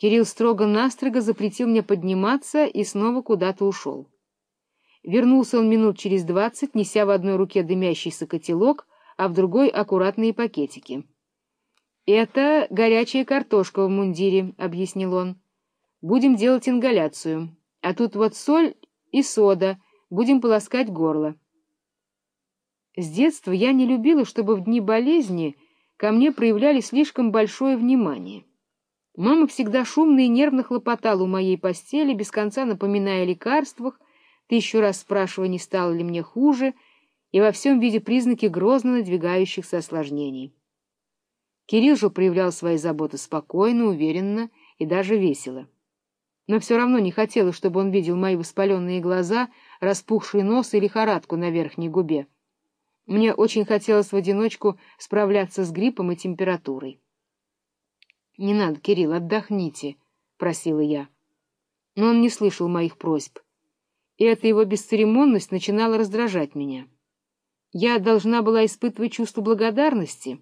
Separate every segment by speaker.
Speaker 1: Кирилл строго-настрого запретил мне подниматься и снова куда-то ушел. Вернулся он минут через двадцать, неся в одной руке дымящийся котелок, а в другой — аккуратные пакетики. — Это горячая картошка в мундире, — объяснил он. — Будем делать ингаляцию. А тут вот соль и сода. Будем полоскать горло. С детства я не любила, чтобы в дни болезни ко мне проявляли слишком большое внимание. Мама всегда шумно и нервно хлопотала у моей постели, без конца напоминая о лекарствах, тысячу раз спрашивая, не стало ли мне хуже, и во всем виде признаки грозно надвигающихся осложнений. Кирилл же проявлял свои заботы спокойно, уверенно и даже весело. Но все равно не хотела, чтобы он видел мои воспаленные глаза, распухший нос и лихорадку на верхней губе. Мне очень хотелось в одиночку справляться с гриппом и температурой. — Не надо, Кирилл, отдохните, — просила я. Но он не слышал моих просьб, и эта его бесцеремонность начинала раздражать меня. Я должна была испытывать чувство благодарности,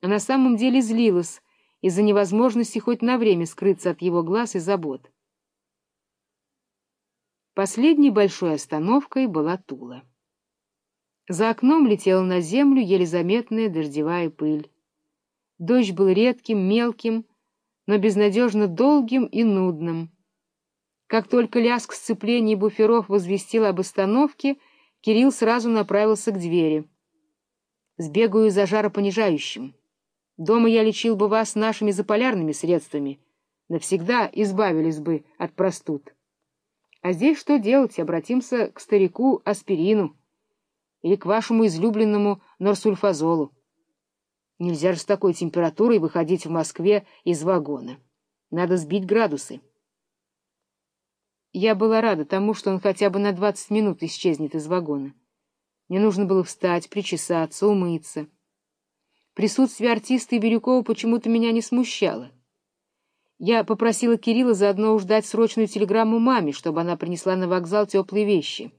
Speaker 1: а на самом деле злилась из-за невозможности хоть на время скрыться от его глаз и забот. Последней большой остановкой была Тула. За окном летела на землю еле заметная дождевая пыль. Дождь был редким, мелким, но безнадежно долгим и нудным. Как только лязг сцеплений буферов возвестил об остановке, Кирилл сразу направился к двери. «Сбегаю за жаропонижающим. Дома я лечил бы вас нашими заполярными средствами. Навсегда избавились бы от простуд. А здесь что делать? Обратимся к старику аспирину» или к вашему излюбленному норсульфазолу. Нельзя же с такой температурой выходить в Москве из вагона. Надо сбить градусы. Я была рада тому, что он хотя бы на двадцать минут исчезнет из вагона. Мне нужно было встать, причесаться, умыться. Присутствие артиста и Бирюкова почему-то меня не смущало. Я попросила Кирилла заодно уж срочную телеграмму маме, чтобы она принесла на вокзал теплые вещи.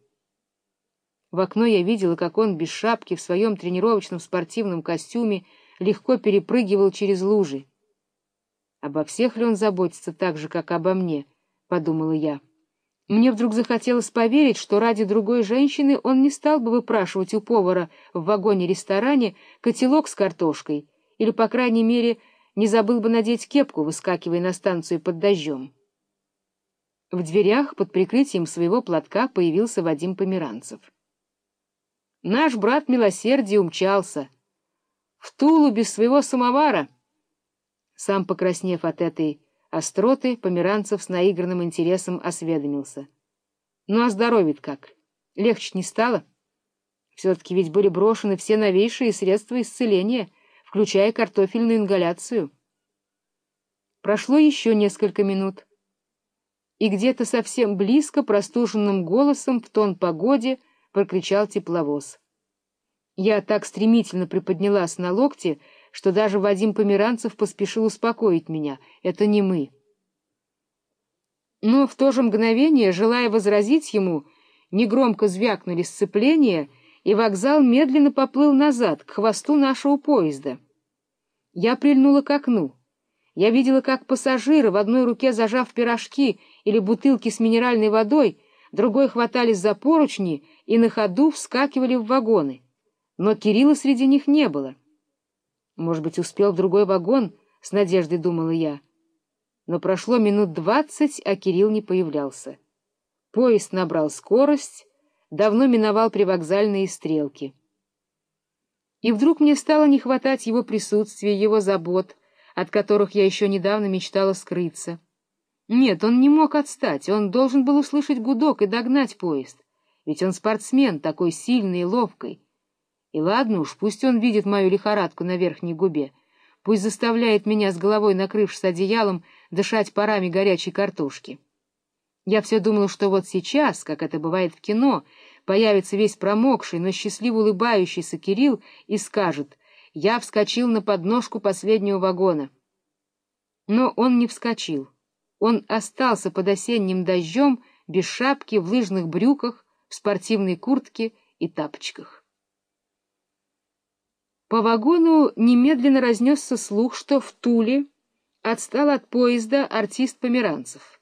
Speaker 1: В окно я видела, как он без шапки в своем тренировочном спортивном костюме легко перепрыгивал через лужи. «Обо всех ли он заботится так же, как обо мне?» — подумала я. Мне вдруг захотелось поверить, что ради другой женщины он не стал бы выпрашивать у повара в вагоне-ресторане котелок с картошкой или, по крайней мере, не забыл бы надеть кепку, выскакивая на станцию под дождем. В дверях под прикрытием своего платка появился Вадим Померанцев. Наш брат милосердия умчался. В Тулу без своего самовара. Сам, покраснев от этой остроты, Померанцев с наигранным интересом осведомился. Ну, а здоровит как? Легче не стало? Все-таки ведь были брошены все новейшие средства исцеления, включая картофельную ингаляцию. Прошло еще несколько минут. И где-то совсем близко простуженным голосом в тон погоде прокричал тепловоз. Я так стремительно приподнялась на локте, что даже Вадим Померанцев поспешил успокоить меня. Это не мы. Но в то же мгновение, желая возразить ему, негромко звякнули сцепления, и вокзал медленно поплыл назад, к хвосту нашего поезда. Я прильнула к окну. Я видела, как пассажиры, в одной руке зажав пирожки или бутылки с минеральной водой, другой хватались за поручни и на ходу вскакивали в вагоны. Но Кирилла среди них не было. Может быть, успел в другой вагон, с надеждой думала я. Но прошло минут двадцать, а Кирилл не появлялся. Поезд набрал скорость, давно миновал привокзальные стрелки. И вдруг мне стало не хватать его присутствия, его забот, от которых я еще недавно мечтала скрыться. Нет, он не мог отстать, он должен был услышать гудок и догнать поезд, ведь он спортсмен, такой сильный и ловкий. И ладно уж, пусть он видит мою лихорадку на верхней губе, пусть заставляет меня с головой, накрывшись одеялом, дышать парами горячей картошки. Я все думала, что вот сейчас, как это бывает в кино, появится весь промокший, но счастливо улыбающийся Кирилл и скажет «Я вскочил на подножку последнего вагона». Но он не вскочил. Он остался под осенним дождем, без шапки, в лыжных брюках, в спортивной куртке и тапочках. По вагону немедленно разнесся слух, что в Туле Отстал от поезда артист Померанцев.